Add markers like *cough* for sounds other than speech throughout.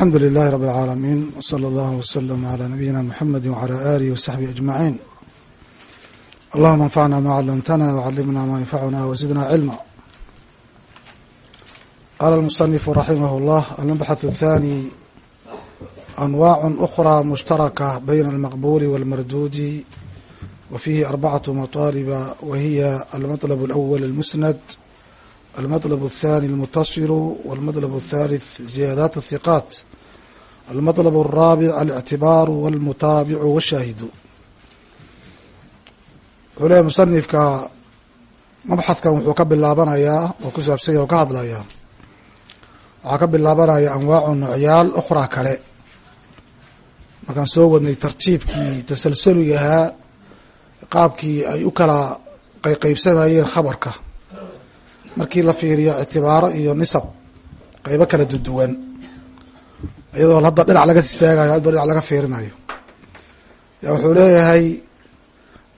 alxamdu lilahi rab اlcaalamiin wslى اllahu wslm عlى nabiyina mxamedi wعlى alih wsaxbihi aجmaciin allahuma anfacna ma calamtana wcalimna ma yanfacuna wzidna cilma qala اlmusanifu raximah اllah almabxaث الthani anwac أkrى mushtaraka bayna almaqbuli wاlmardudi wa fihi arbacaة maطaaliba wa hiya almaطlb اlأwl اlmusnad المطلب الثاني المتصل والمطلب الثالث زيادات الثقات المطلب الرابع الاعتبار والمتaaبع والشhاهد wuxuu leeyahy musanifka mabxadkan wuxuu ka bilaabanayaa oo ku saabsanya oo ka hadlayaa waxaa ka bilaabanaya anwaacu noocyaal ukhraa kale markaan soo wadnay tartiibkii tasalsuliga ahaa qaabkii ay u kala qayqaybsamayeen khabarka markii la fiiriyo ictibaaro iyo nisab qeybo kala duduwan iyadoo hadda dhinac laga istaagayo hadba dhinac laga fiirinayo. Ya wuxuu leeyahay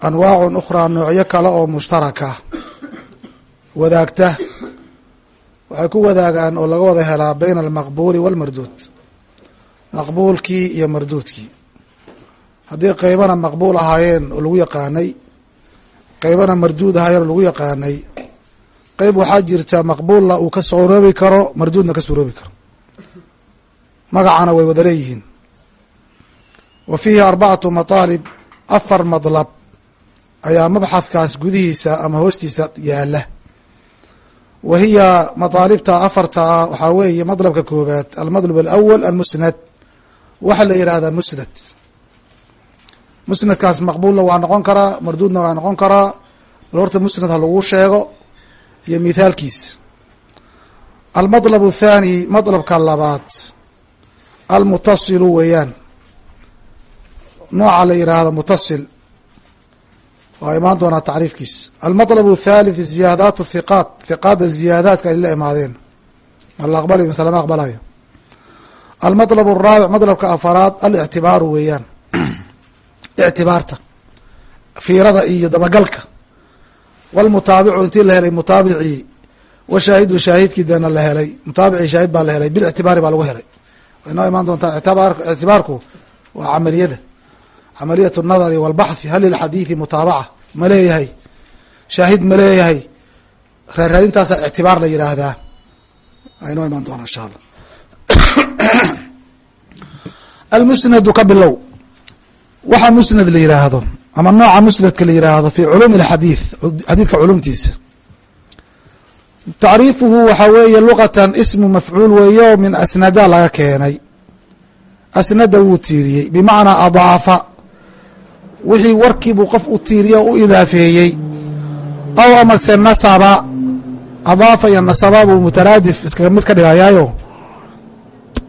anwaacun ukhraa noocyo kale oo mushtaraka wadaagta waxay ku wadaagaan oo laga wada helaa bayna almaqbuuli walmarduud maqbuulkii iyo marduudkii. Haddii qeybana maqbuul ahaayeen oo lagu yaqaanay qeybana marduud ahaayeen oo lagu yaqaanay qeyb waxaa jirta maqbuulna uu ka suroobi karo marduudna ka suroobi karo magacana way wada leeyihiin. Wa fiihi arbacatu mataalib afar madlab ayaa mabxadkaas gudihiisa ama hoostiisa yaalla wa hiya mataalibta afarta ah waxaa weeye madlabka koobaad almadlab alawal almusnad. Waxa la yidhaahdaa musnad. Musnadkaas maqbuulna waa noqon karaa marduudna waa noqon karaa. Bal horta musnad ha lagu sheego iyo mithaalkiis. Almadlab athaani madlabka labaad almutasilu weeyaan nooca la yidhaahdo mutasil waa imaan doonaa tacriifkiisa almaطlb الthalith ziyaadaat الhiqaat hiqaada ziyaadaadka ay la imaadeen ma la aqbalayo mise lama aqbalayo almaطlb الraabic maطlabka afaraad alictibaaru weeyaan *clears throat* ictibaarta fiirada iyo dabagalka wlmutaabicu intii la helay mutaabicii washaahidu shaahidkii deena la helay mutaabicii shaahid baa la helay bilictibaari baa lagu helay waynoo imaan doontaa ictibaarku waa camaliyada camaliyat nadari walbaxthi hal lilxadiidi mutaabaca ma leeyahay shaahid ma leeyahay raaraadintaasaa ictibaar la yidhaahdaa aynoo imaan doonaa insha allah almusnadu ka bilow waxa musnad la yihaahdo ama nooca musnadka la yihaahdo fi culuumi alxadiid xadiidka culumtiisa tacriifuhu waxaa weeye luqatan ismu mafcuul weeye oo min asnada laga keenay. Asnada wuu tiiriyey bimacnaa adaafa. Wixii warkiibuu qof u tiiriye o u idaafeeyey. Aw amase nasaba. Adaafa iyo nasaba buu mutaraadif iskaga mid ka dhigayaayo.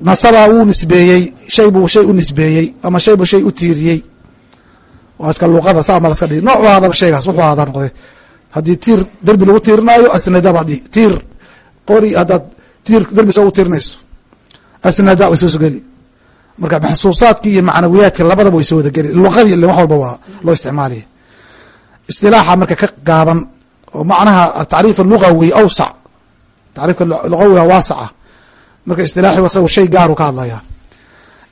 Nasaba wuu nisbeeyey shay buu shay u nisbeeyey ama shay buu shay u tiiriyey. Waa iska luqada saa ma laska dhigi nooc u ahaadaba shaygaas wuxuu ahaada noqde haddii tiir derbi lagu tiirinaayo asnada tiir qori haddaad tiir derbi soo u tiirinayso asnada way soo sogeli marka maxsuusaadki iyo macnawiyaadka labadaba way soo wada geli. Luqadii ile wax walba waa loo isticmaalaya istilaaxa marka ka gaaban oo macnaha tacriif lugawi awsac tacriifka lugawiga waasaca marka istilaaxi asaga shay gaaru ka hadlaya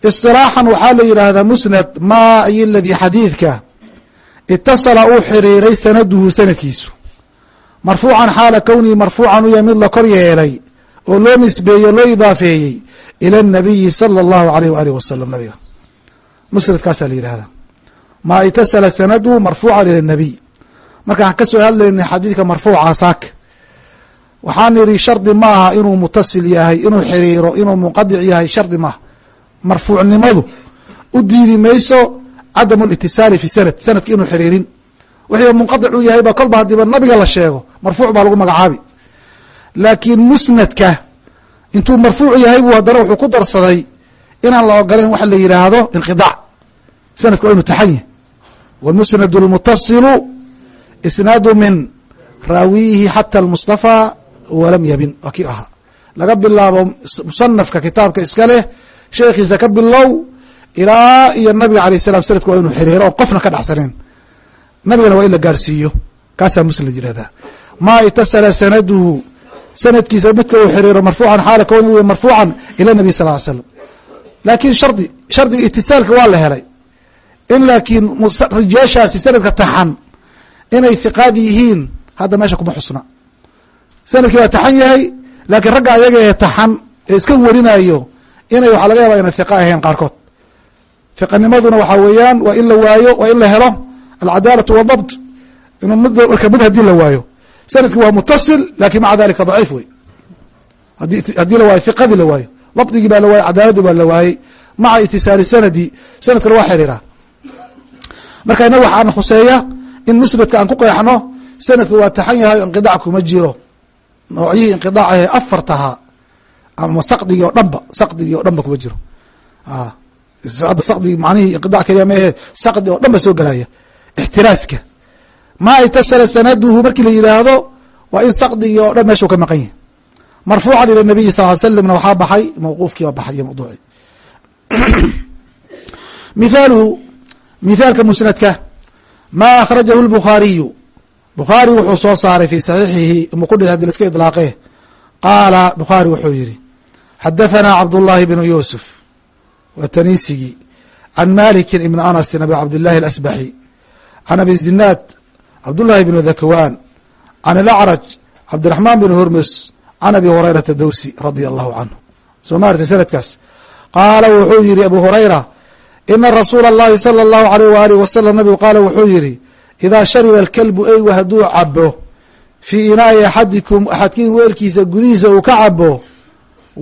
isilaaxan waxaa la yidhaahdaa musnad maa iyo ladii xadiidka itasala uu xiriiray sanaduhu sanadkiisu marfuucan xaala kownihi marfuucan u yahay mid la kor yeelay oo loo nisbeeyey o loo idaafeeyey ila اnabiyi salى اllahu alayh waalih wasalam nabiga musnadkaasaa la yidhahdaa maa itasala sanaduhu marfuucan ila اnabiy markaan ka soo hadlaynay xadiidka marfuuca saaka waxaan idhi shardi ma aha inuu mutasil yahay inuu xiriiro inuu munqadic yahay shardi maaha marfuucnimadu u diidi mayso cadamu litisaali fi sanad sanadka inuu xiriirin wixii munqadic uu yahay ba kolba hadiiba nabiga la sheego marfuuc baa lagu magacaabi laakiin musnadka intuu marfuuc yahay buu haddana wuxuu ku darsaday inaan la ogolayn waxa la yidhaahdo inqidaac sanadka waa inu taxan yahy wmusnad اlmutasilu isnaadu min raawiyihi xata almustafaa walam yabin waa kii ahaa laga bilaabo musanafka kitaabka iska leh sheekhiisa ka bilow ilaa iyo nabiga alayh salam sanadka waa inuu xiriiro oo qofna ka dhacsaneyn nabigana waa in la gaarsiiyo. Kaasaa musnad yihahdaa maa itasala sanaduhu. Sanadkiisa midka uu xiriiro marfuucan xaala kowni w marfuucan ila nabiy sal ly slam laakin shardi shardiga itisaalka waa la helay. In laakiin rijaashaasi sanadka taxan inay hiqaad yihiin hadda meesha kuma xusna. Sanadkii waa taxan yahay laakiin ragga ayaga ee taxan ee iska warinayo inay waxaa laga yaaba inay hiqa ahayn qaarkood hiqanimaduna waxaa weeyaan waa in la waayo waa in la helo alcadaalatu wadabt inuu mid haddii la waayo. Sanadki waa mutasil laakiin maca dalika daciif wey. Haddii la waayo hiqadii la waayo dabdigii baa la waayey cadaaladii baa la waayey maca itisaali sanadi sanadkana waa xiriiraa marka inaga waxaan khuseeya in musnadka aan ku qeexno sanadka waa taxan yahay inqidac kuma jiro. Noocyihii inqidac ahe afartahaa ama saqdigii oo dhanba saqdigii oo dhanba kuma jiro hadda saqdigi macnihii inqidac keliya ma ahe saqdi oo dhan ba soo gelaya ixtiraaska. Maa itasala sanaduhu markii la yidhaahdo waa in saqdigii oo dhan meesha u ka maqan yahi marfuucan ila nabiyi sal ly slamna waxaa baxay mawquufkii baa baxay iyo mawduuci *clears throat* mithaaluhu mithaalka musnadka. Ma akhrajahu lbukhaariyu bukhaari wuxuu soo saaray fi saxiixihi mu ku hadi laska idlaaqe qaala bukhaari wuxuu yihi xadahanaa cabdullahi bnu yuusuf waa taniisigii can maliki ibn anasin abi cabdillahi alasbaxi can abi zinaad cabdullahi bnu dhakwaan can alacraj cabdiraxmaan bn hurmus can abi hurayrata dawsi radia allahu canhu soo maarta sanadkaas qaala wuxuu yihi abu hurayra ina rasuula اllahi salى اllahu aleyh waalih wasalam nabigu qaala wuxuu yihi idaa shariba alkalbu eygu hadduu cabo fii inaai axadikum axadkiin weelkiisa gudihiisa uu ka cabo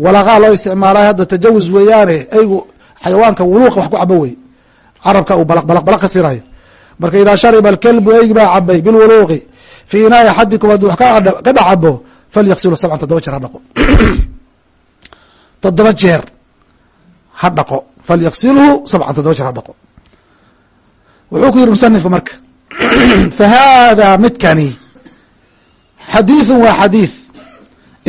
walaqaa loo isticmaalay hadda tajawuz weeyaane eygu xayawaanka wuluuqa wax ku cabo wey carabka uu balaq ka sirayo marka idaa shariba alkalbu eygi baa cabay bilwuluuqi. Fii inaai axadikum hadduu wax ka dhex cabo falyaqsilu sabcan toddoba jeer ha dhaqo. *clears throat* Toddoba jeer ha dhaqo. Falyaqsilhu sabcan toddoba jeer ha dhaqo. Wuxuu ku yihi musanifku marka *clears throat* fa haadaa midkani xadiiثu waa xadiiث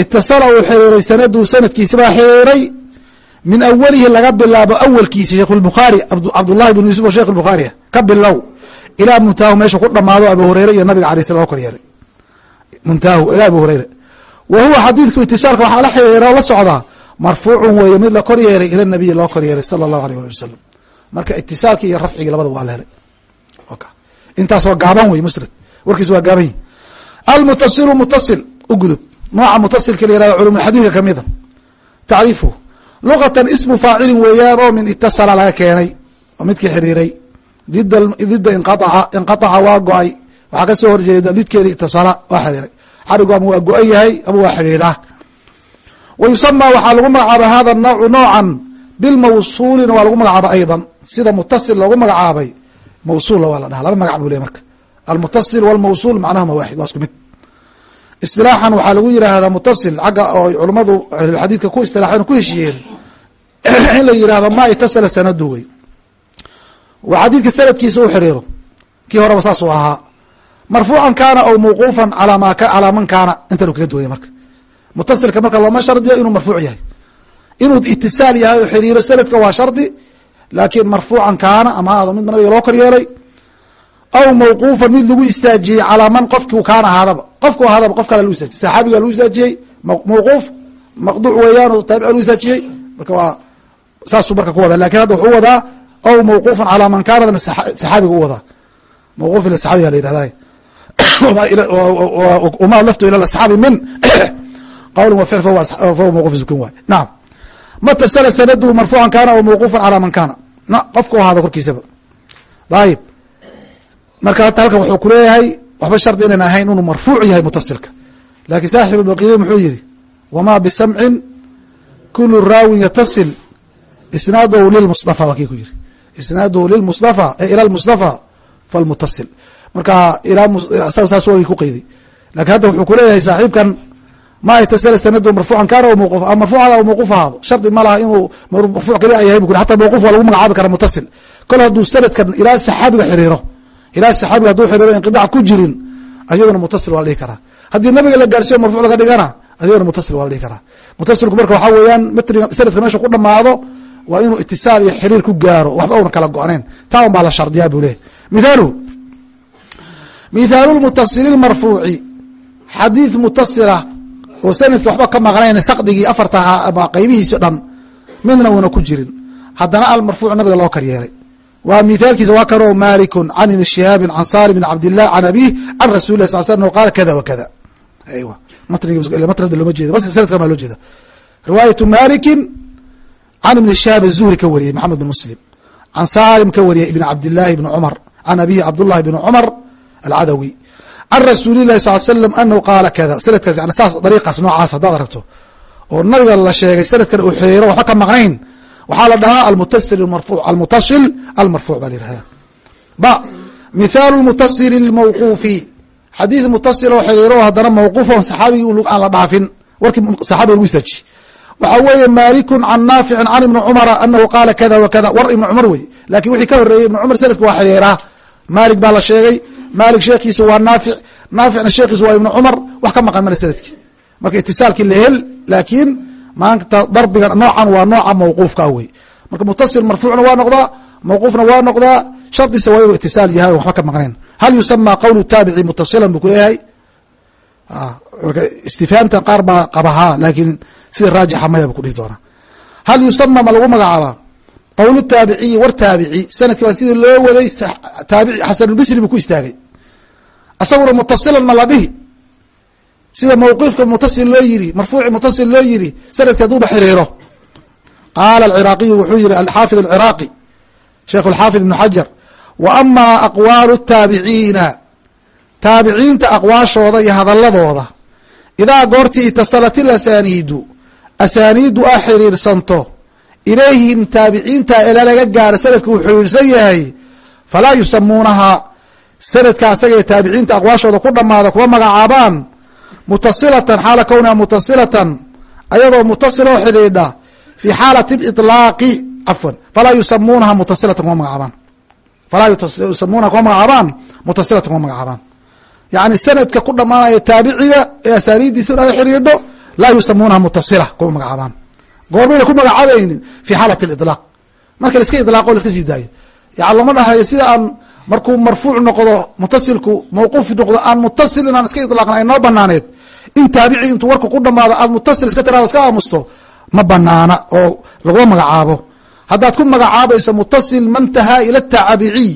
itasala uu xiriiray sanadu sanadkiisa baa xiriiray min awalihi laga bilaabo awalkiisa sheikh اbukhaari cabdullahi bn yuusuf oo sheikh bukhaari ah ka bilow ilaa muntaahu meeshu ku dhamaado abu hureyre iyo nabiga alay slam kor muntaahu ilaa abu hureyre wa huwa xadiidku itisaalka waxaa la xiriira oo la socdaa marfuucun weeye mid la kor ila nabiyi loo kor sala allahu alيh ali wasalam marka itisaalkii iyo rafcigii labadaba waa la helay. Intaasoo gaaban wey musnad warkiis waa gaaban yihi almutasilu mutasil u gudub. Nooca mutasilka la yihahdo culumulxadiidka kamida tacriifuhu luqatan ismu faacilin weeyaan oo min itasala laga keenay oo midkii xiriiray. Dida inqaaca inqaaca waa go'ay. Waxaa ka soo horjeeda didkeeda itasala waa xiriiray. Xarigu ama waa go-an yahay ama waa xidhiidha wa yusamaa waxaa lagu magacaaba hada nawcu noocan bilmawsuulina waa lagu magacaaba aydan. Sida mutasil loogu magacaabay mawsuula waa la dhaha laba magac buu ley marka. Almutasil walmawsuul macnahuma waaxid waa isku mid istilaaxan waxaa lagu yidhaahdaa mutasil xagga oo culummadu ahlulxadiidka ku istilaaxeen ku heshiiyeen. *clears throat* In la yidhahdo ma itasala sanadu wey waa xadiidka sanadkiisa u xiriiro. Kii horeba saasuu ahaa. Marfuucan kaana aw mawquufan alaa ma calaa man kaana. Intanu kaga duwaya marka. Mutasilka marka looma shardiyo inuu marfuuc yahay. Inuu itisaal yahay oo xiriiro sanadka waa shardi laakiin marfuucan kaana ama haado mid nabiga loo kor yeelay aw mawquufan mid lagu istaajiyey calaa man qofkiu kaana ahaadaba qofku ahaadaba qof kale lagu istaajiyey saxaabiga lagu istaajiyey mawquuf maqduuc weeyaan oo taabica lagu istaajiyey marka waa saasuu marka ku wadaa laakiin hadda wuxuu wadaa aw mawquufan calaa man kaanadana saxaabiga u wadaa mawquuf ila saxaabiga la yihahda wama laftu ila asxaabi min qawla wa ficl fahuwa mawquf sukun waay nacam matasala sanaduhu marfuucan kaana aw mawquufan calaa man kaana qofku ahaado korkiisaba ayib marka hadda halkan wuxuu kuleeyahay waxba shardi inayn ahayn inuu marfuuc yahay mutasilka. Laakiin saaxibu baqiye muxuu yihi wma bisamcin kulu raawin yatasil isnaaduhu lilmustafa waa kii ku yiri isnaaduhu lilmustafa e ila lmustafa falmutasil marka saas wagi ku qeyday lakiin hadda wuxuu kuleeyahay saaxiibkan ma itasala sanadu marfuucan kaana w mawquf ama marfuuc hada mawquuf ahaado shardi ma laha inuu marfuuc kali yahay bu ui xata mawquf waa lagu magacaabi kara mutasil. Kol hadduu sanadkan ilaa saxaabiga xiriiro ilaa saxaabiga haduu xiriiro inqidac ku jirin ayaduna mutasil waa la dhihi karaa. Haddii nabiga la gaarsiyo marfuuc laga dhigana ayaduna mutasil waa la dhihi karaa. Mutasilku marka waxaa weeyaan matniga sanadka meesha ku dhamaado waa inuu itisaal iyo xiriir ku gaaro waxba una kala go-nayn taa un baa la shardiyaa buu leeyahy mithaaluhu mithaalu lmutasili marfuuci xadiid mutasila oo sanadki waxba ka maqnayn saqdigii afarta ama qaybihiisi dhan midna uuna ku jirin. Haddana almarfuuc nabiga loo kar yeelay waa mithaalkiisa waa kanoo malikun can ibni shihaabin can salim bn cabdilah can abih can rasuli lah sal slam qaala kada wa kada. Aywa. Matnada looma jeeda sanadkan baa loo jeeda riwaayatu malikin can ibni shihaab azuhri ka wariyey maxamed bin muslim. Can salim ka wariyey ibn cabdilahi bni cumar. Can abihi cabdullahi bni cumar alcadawi. Can rasuuli lahi sal slam anahu qaala kada. Sanadkaas saas dariiqaas noocaas haddaad aragto oo nabiga la sheegay sanadkan uu xiriiro waxba ka maqnayn waxaa la dhahaa almutasil marfu almutasil almarfuuc baa la yihahda ba mithaalu lmutasili lmawquufi xadiid mutasil oo xiriiro haddana mawquuf on saxaabigii aan la dhaafin warkii saxabiga lagu istaaji. Waxaa weeye malikun can naaficin can ibni cumara anahu qaala kada wa war ibni cumar wey laakiin wixii ka horeeyey ibni cumar sanadka waa xiriiraa maalik baa la sheegay. Maalik sheekiisa waa naafic naaficna sheekiisa waa ibni cumar. Wax ka maqan male sannadkii. Marka itisaalkii la hel laakiin maanta darbiga noocan waa nooca mawquufka wey marka mutasil marfuucna waa noqdaa mawquufna waa noqdaa shardisa waa inuu itisaal yahay waxba ka maqnayn. Hal yusama qowlu taabici mutasilan buu kuleeyahay marka istifhaamta qaar baa qabahaa laakiin sida raajixa maya bu kudhihi doonaa. Hal yusama ma lagu magacaabaa qowlu taabiciyi war taabici sannadkii baa sidii loo waday taabici xasanulbisri buu ku istaagay. Asaguna mutasilan ma la dhihi sida mawqifka mutasil loo yiri marfuuci mutasil loo yiri sanadki haduuba xiriiro qaala alciraaqiyu wuxuu yihi alxaafid alciraaqi sheikh alxaafid ibnu xajar wa amaa aqwaalu taabiciina taabiciinta aqwaashooda iyo hadaladooda idaa goortii itasalat ilasaniidu asaaniidu a xiriirsanto ilayhim taabiciinta ila laga gaaro sanadka uu xiriirsan yahay falaa yusamuunahaa sanadka asagae taabiciinta aqwaashooda ku dhamaada kuma magacaabaan mutasilatan xaala kowniha mutasilatan ayadoo mutasiloo xidhiidha fi xaalati ilaaqi cafwan falaa yusamuunaha mutasilatan kuma magacaabaan. Falaa yusamuunaha kuma magacaabaan mutasilatan kuma magacaabaan. Yani sanadka ku dhamaanaya taabiciga ee asaaniiddiisa inaga xiriidho laa yusamuunaha mutasila kuma magacaabaan. Goormayna ku magacaabaynin fi xaalati ilaaq marka laiska ilaaqo laiska sii daayo. Yani lama dhahayo sida aan markuu marfuuc noqdo mutasilku mawquuf noqdo aan mutasil inaan iska ilaaqna noo banaaneed in taabici intuu warka ku dhamaado aad mutasil iska tirado iska aamusto ma banaana oo laguma magacaabo. Haddaad ku magacaabayso mutasil mantahaa ila taabiciy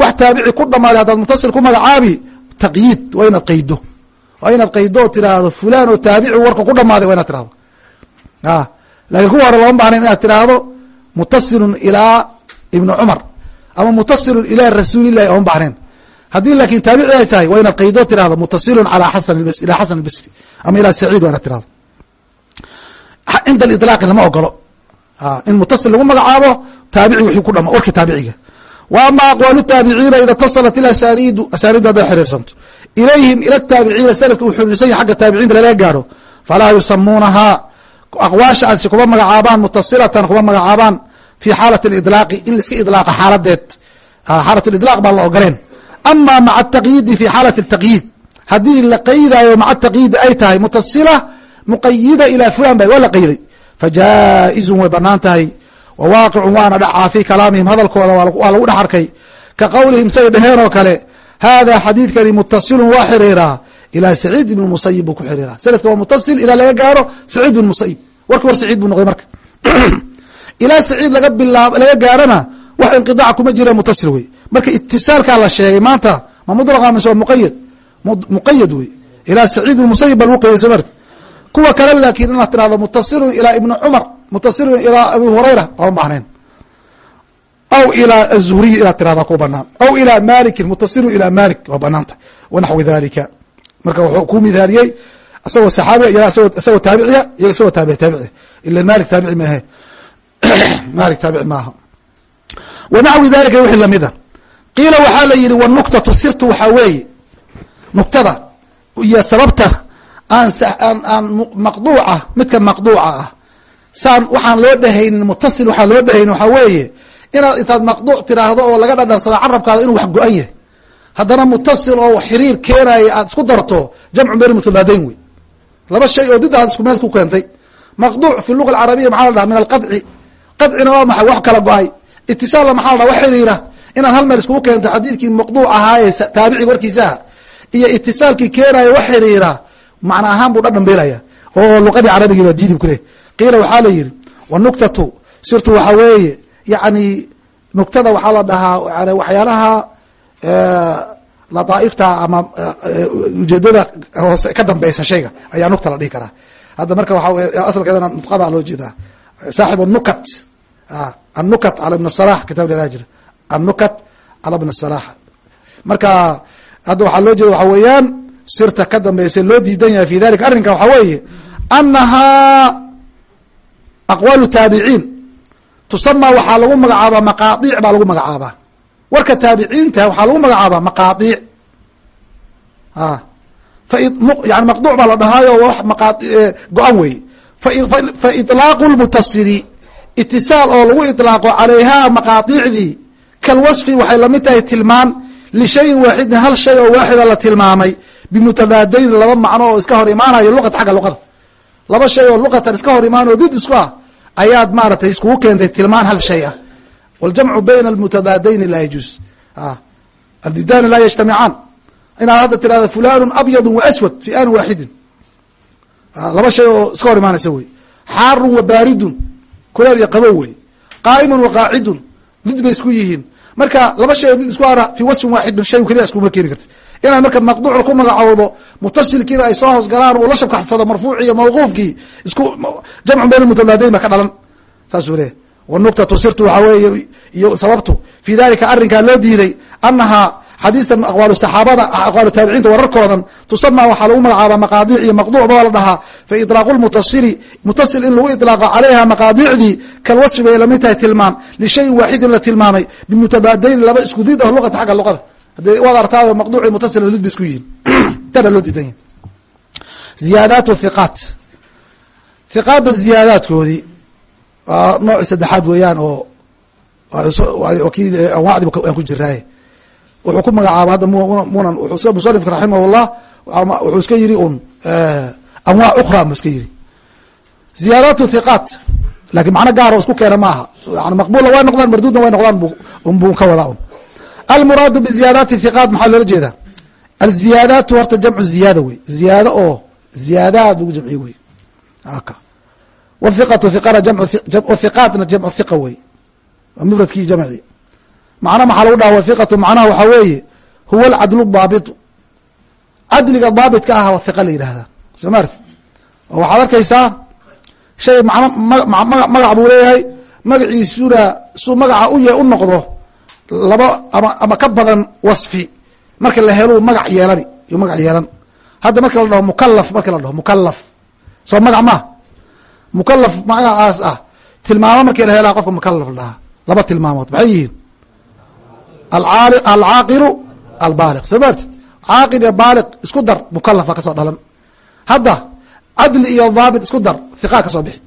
wax taabici ku dhamaaday haddaad mutasil ku magacaabi taqyiid waa inaad qaydo. Waa inaad qaydo oo tiraahdo fulan oo taabici warka ku dhamaaday waa inaad tirahdo a laakiin kuwa hore lama bahnayn inaad tiraahdo mutasilun ilaa ibni cumar ama mutasilun ilaa rasuulillahi ooma bahnayn haddii laakin taabici ay tahay waa inaad qaydo tirahdo mutasilun ala xasan ila xasan albasri. Ama ilaa saciid waa inaad tirahdo cinda aliطlaaqi lama ogolo in mutasil lagu magacaabo taabici wixii ku dhama warkii taabiciga. Wa ama aqwaalu taabiciina ida itasalat ilasaniidu asaaniiddu hadday xiriirsanto. Ilayhim ila taabiciina sanadka uu xiriirsan yahy xagga taabiciinta lalaga gaaro falaa yusamuunahaa aqwaashaasi kuma magacaabaan mutasilatan kuma magacaabaan fi xaalati aliطlaaqi in laiska idlaaqa xaaladeed xaalat lidlaaq baan la ogoleen ama maca ataqyiidi fi xaalati ataqyiid haddii la qaydayo maca taqyiidi ay tahay mutasila muqayida ilaa fulan ba waa la qayday fajaa-izun way bannaan tahay wa waaqicun waana dhacaa fi kalaamihim hadalkooda waa lagu dhex arkay ka qowlihim say dheheen oo kale hada xadiidkani mutasilun waa xiriiraa ilaa saciid ibn musayib buu ku xiriiraa sanadka waa mutasil ilaa laga gaaro saciid ibn musayib warki war saciid buu noqday marka ilaa saciid laga bilaab laga gaarona wax inqidaca kuma jira mutasil wey marka itisaalkaa la sheegay maanta ma mudlaqa mise waa muqayad muqayad wey ilaa saciid ibn musayib baa lagu qayday soo marti. Kuwa kale laakiin inaad tirahdo mutasilun ilaa ibni cumar mutasilun ilaa abi hurayra ooma bahnayn aw ilaa azuhriyi inaad tirahda ku banaan aw ilaa malikin mutasilun ilaa malik waa banaanta wanaxwi dalika marka wuxuu ku midaaliyey isagoo saxaabiga isagoo taabiciya iyo isagoo taabici taabiciya ila malik taabici maahe *coughs* malik taabici maaha. Wanaxwi dalika wixii lamida qiila waxaa la yihi wanuktatu sirtu waxaa weeye. Nuktada iyo sababta aan aan maqduuca midka maqduuca ah. Saan waxaan loo dhehaynin mutasil waxaan loo dhehaynin waxaa weeye inaad intaad maqduuc tiraahdo oo laga dhadhansado carabkaada inuu wax go-an yahay. Haddana mutasil oo xiriir keenaya aad isku darto jamcu beyni mutadaadayn wey laba shay oo did aad isku meel ku keentay. Maqduuc fi luga maxaa la dhaha min alqadci qadcina waa maxay? Wax kala go'ay. Itisaalla maxaa la wax xiriira. Inaad hal meel iskugu keento xadiidkii maqduuc ahaaye taabiciga warkiisaha iyo itisaalkii keenaya wax xiriira. Macna ahaan buu dhadhan beelaya oo luqadii carabigii diidib ku leh. Qiila waxaa la yihi wanuktatu sirtu waxaa weeye yani nugtada waxaa la dhahaa waxyaalaha lataaifta ama ujeedada hoose ka dambeysa shayga ayaa nugta la dhihi karaa. Hadda marka waxa asalkeedana nudqada loo jeedaa. Saaxib nukat annukat cala ibn salax kitab la jira annukat cala ibn salax marka hadda waxaa loo jeeda waxa weeyaan sirta ka dambeysa loo diidan yahay fi dalika arrinka waxaa weeye anahaa aqwaalu taabiciin tusama waxaa lagu magacaabaa maqaadiic baa lagu magacaabaa warka taabiciinta waxaa lagu magacaabaa maqaadiic a yani maqduuc baa la dhahaayo maqa go-an wey fa iطlaaqu lmutasili itisaal oo lagu iطlaaqo calayha maqaadiicdii kalwasfi waxay la mid tahay tilmaan lishayin waaxidin hal shay oo waaxida la tilmaamay bimutadaadayn laba macno oo iska hor imaanayo luqata xagga luqada. Laba shay oo luqatan iska hor imaanayo did isku ah ayaad maaratay iskugu keentay tilmaan hal shay ah. Waljamcu bayna almutadaadayni laa yajuuz addidaani laa yajtamicaan inaad hadda tirahdo fulanu abyadu wa fi aani waaxidin. Laba shay oo iska hor imaanaysa wey. Xaarun wa baaridun kuleel iyo qabow wey. Qaa'imun wa qaacidun did bay isku yihiin. Marka laba shay oo did isku ara fi wasfin waaxidin shay keliya iskuma keeni karti inaad marka maqduuc ku magacowdo mutasilkiina ay soo hoos galaan uu la shabkaxsado marfuuci iyo mawquufkii isku jamcu bayn mutadaadayn ba ka dhalan saasuu leeyahy wanuktatu sirtu waxaa weeye iyo sababtu. Fi dalika arrinkaa loo diiday anahaa xadiistan aqwaalu saxaabada aqwaalu taabiciinta wararkoodan tusama waxaa lagu magacaabaa maqaadiic iyo maqduuc baa la dhahaa fa iطlaaqu lmutasili mutasil in lagu iطlaaqo calayha maqaadiicdii kalwasfi bay la mid tahay tilmaam lishayin waaxidin la tilmaamay bimutadaadayn laba isku did ah luqata xagga luqada. Hadee waad artaado maqduuci mutasil did ba isku yihiin. *clears throat* Tana loo diidan yahi ziyaadaat hiqaat hiqaada ziyaadaadkoodii waa nooci saddexaad weeyaan oo ki anwaacdi aan ku jiraaye wuxuu ku magacaaba hadda wuxuu musanifka raximahullah wuxuu iska yiri un anwaac ukra mu iska yiri ziyaadaat hiqaat laakiin macno gaaro isku keena maaha. Yani maqbula way noqdaan marduudna way noqdaan buu ka wadaa un almuraadu biziyaadaati hiqaat maxaa loola jeedaa? Alziyaadaatu horta jamcu ziyaada wey. Ziyaado oo ziyaadaad lagu jamciye wey. Aka. Whiqatu hiqana hiqaatna jamcu hiqa wey. Mufradkii jamci macna maxaa lagu dhaha wathiqatu macnaha waxaa weeye huwa alcadlu daabitu cadliga daabitka ah hiqa la yidhahdaa soo maarti oo waxaad arkaysaa shay magac buu leeyahay magaciisuna suu magaca u u noqdo laba ama ama ka badan wasfi. Marka la helu magac yeelani iyo magac yeelan. Hadda marka la dhaho mukalaf marka la dhaho mukalaf soo magac maa mukalaf magacaas ah tilmaamo markii la helaa qofka mukalaf la laba tilmaamood maxay yihiin alcaaqilu albaaliq. Soo maarti caaqil iyo baaliq isku dar mukalafa ka soo dhalan. Hadda cadli iyo daabit isku dar hiqaa ka soo bixi.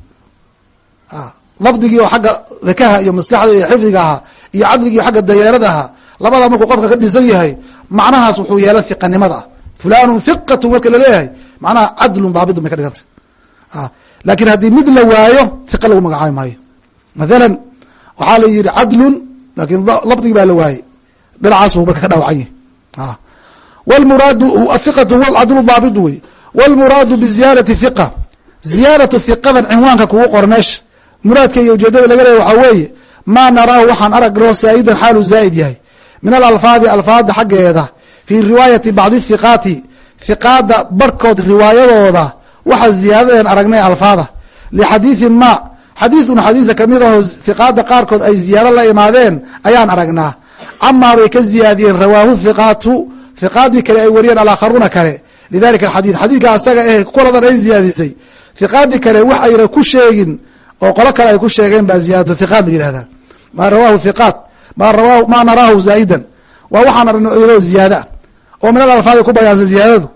Dabdigii oo xagga dakaha iyo maskaxda iyo xifdiga ahaa iyo cadligii xagga dayeerada ahaa labada markuu qofka ka dhisan yahay macnahaas wuxuu yeelan hiqanimada ah. Fulanun hiqatu marka la leeyahay macnaha cadlun daabitun bay ka dhigantay laakiin haddii mid la waayo hiqa lagu magacaabi maayo. Mathalan waxaa la yihi cadlun laakiin labdigi baa la waayey dhinacaasu marka ka dhawacan yahi wlmuraadu hiqatu huwa cadlu daabitu wey. Wlmuraadu biziyaadati hiqa ziyaadatu hiqadan cinwaanka kugu qor meesha muraadka iyo ujeedada laga leeya waxaa weeye maa naraahu waxaan aragno zaa'idan xaalu zaa'id yahay. Min alalfaadi alfaada xaggeeda. Fii riwaayati bacdi hiqaati hiqaada barhkood riwaayadooda. Waxa ziyaadadeen aragnay alfaada. Lixadiiثin ma. Xadiiثun xadiisa ka mid aho hiqaada qaarkood ay ziyaado la imaadeen ayaan aragnaa camaa bay ka ziyaadiyeen rawaahu hiqaatu hiqaadii kale ay wariyeen alaakharuuna kale. Lidalika axadii xadiidka asaga eh kuladan ay ziyaadisay. Hiqaadii kale wax ku sheegin oo qolo kale ay ku sheegeen baa ziyaadatu hiqaat la yihahdaa ma rawaahu hiqaat ma naraahu zaa'idan. Waa waxaan aragno iyadoo ziyaada. Oo min alalfaadi ku bayaansan ziyaadadu.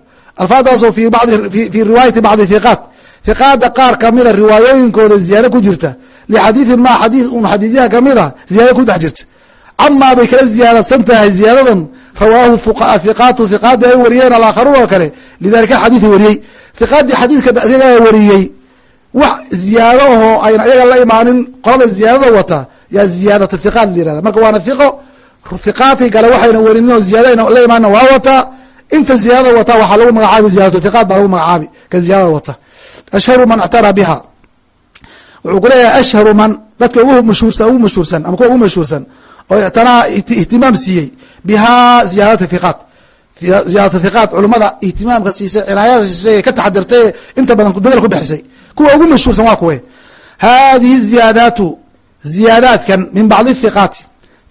Alfaadaasoo fi badi fi riwaayati bacdi hiqaat hiqaada qaar kamida riwaayooyinkooda ziyaado ku jirta. Lixadiiثin ma xadii un xadiidyaha kamida ziyaado ku dhex jirta camaa bay kala ziyaadadsan tahay ziyaadadan rawaahu hiqaatu hiqaadii ay wariyeen alaakharuun oo kale lidalika xadiidi wariyey hiqaadii xadiidka iyagaa wariyey wax ziyaado ahoo ayna iyaga la imaanin qolada ziyaadada wata yaa ziyaadatu hiqaat la yihahda marka waana hiqo hiqaadkii kale waxayna warinin oo ziyaado ayna la imaanin waa wataa inta ziyaadada wata waxaa lagu magacaabi ziyadatu hiqaat baa lagu magacaabi ka ziyaadada wata ashharu man ictara biha wuxuu ku leeyahay ashharu man dadka ugu mashhuursan ugu mashhuursan ama kuwa ugu mashhuursan oo ictinaa ihtimaam siiyey. Bihaa ziyaadat hiqaat ziyaadat hiqaat culimada ihtimaamka siisay cinaayada siisay ka taxadirtay inta badan dadal ku bixisay. Kuwa ugu mashhuursan waa kuwe. Hadihi ziyaadaatu ziyaadaadkan min bacdi hiqaati